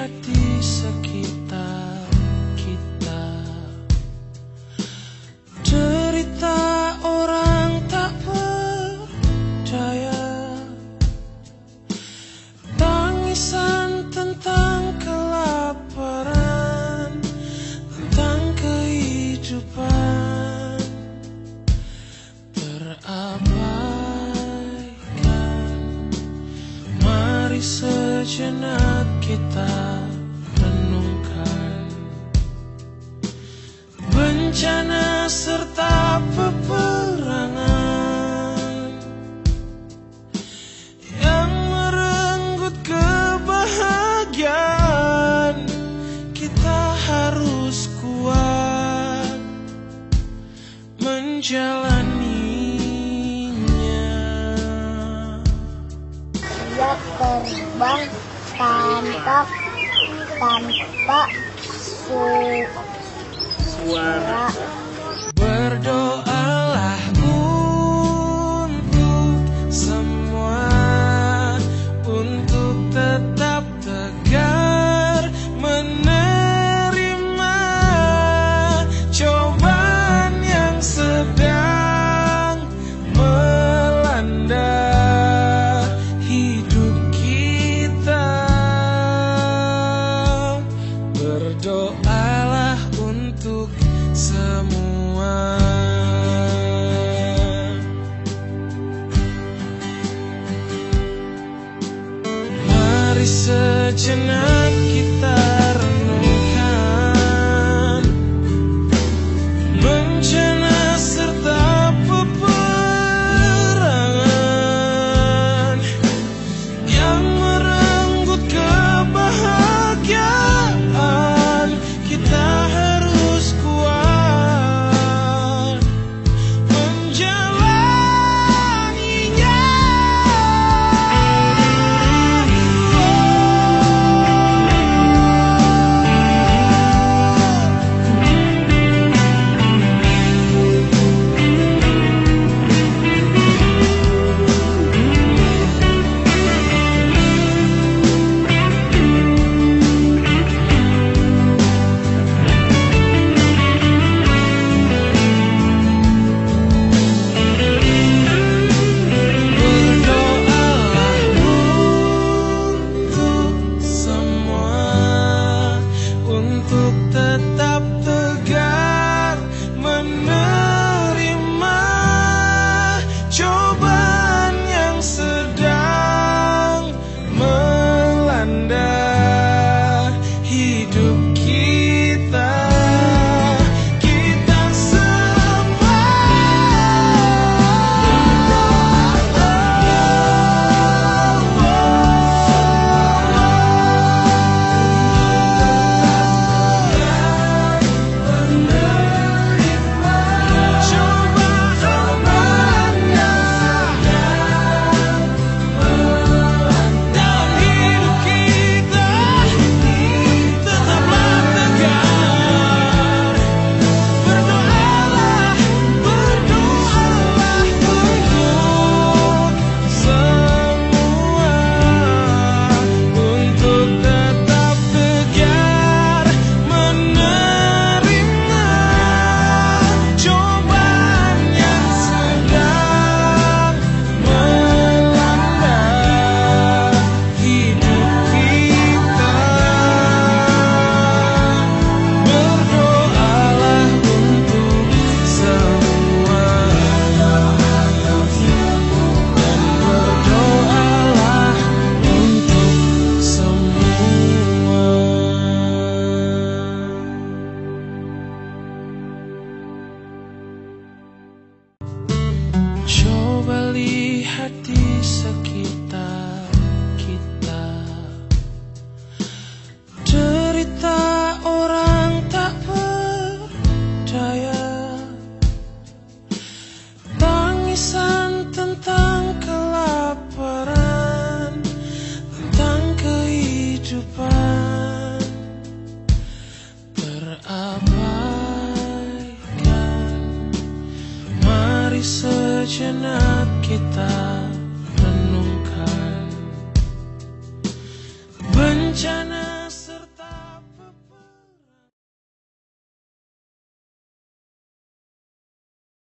hati sekitar kita. Cerita orang tak berdaya. Tangisan tentang kelaparan Tentang kehidupan. Terabaikan. Mari sejenak kita renungkan. Bencana serta peperangan Yang merenggut kebahagiaan Kita harus kuat menjalaninya. Dia terbang tanpa tanpa su- suara. Sejenak kita Tangisan tentang kelaparan Tentang kehidupan. Terabaikan Mari sejenak kita renungkan. Bencana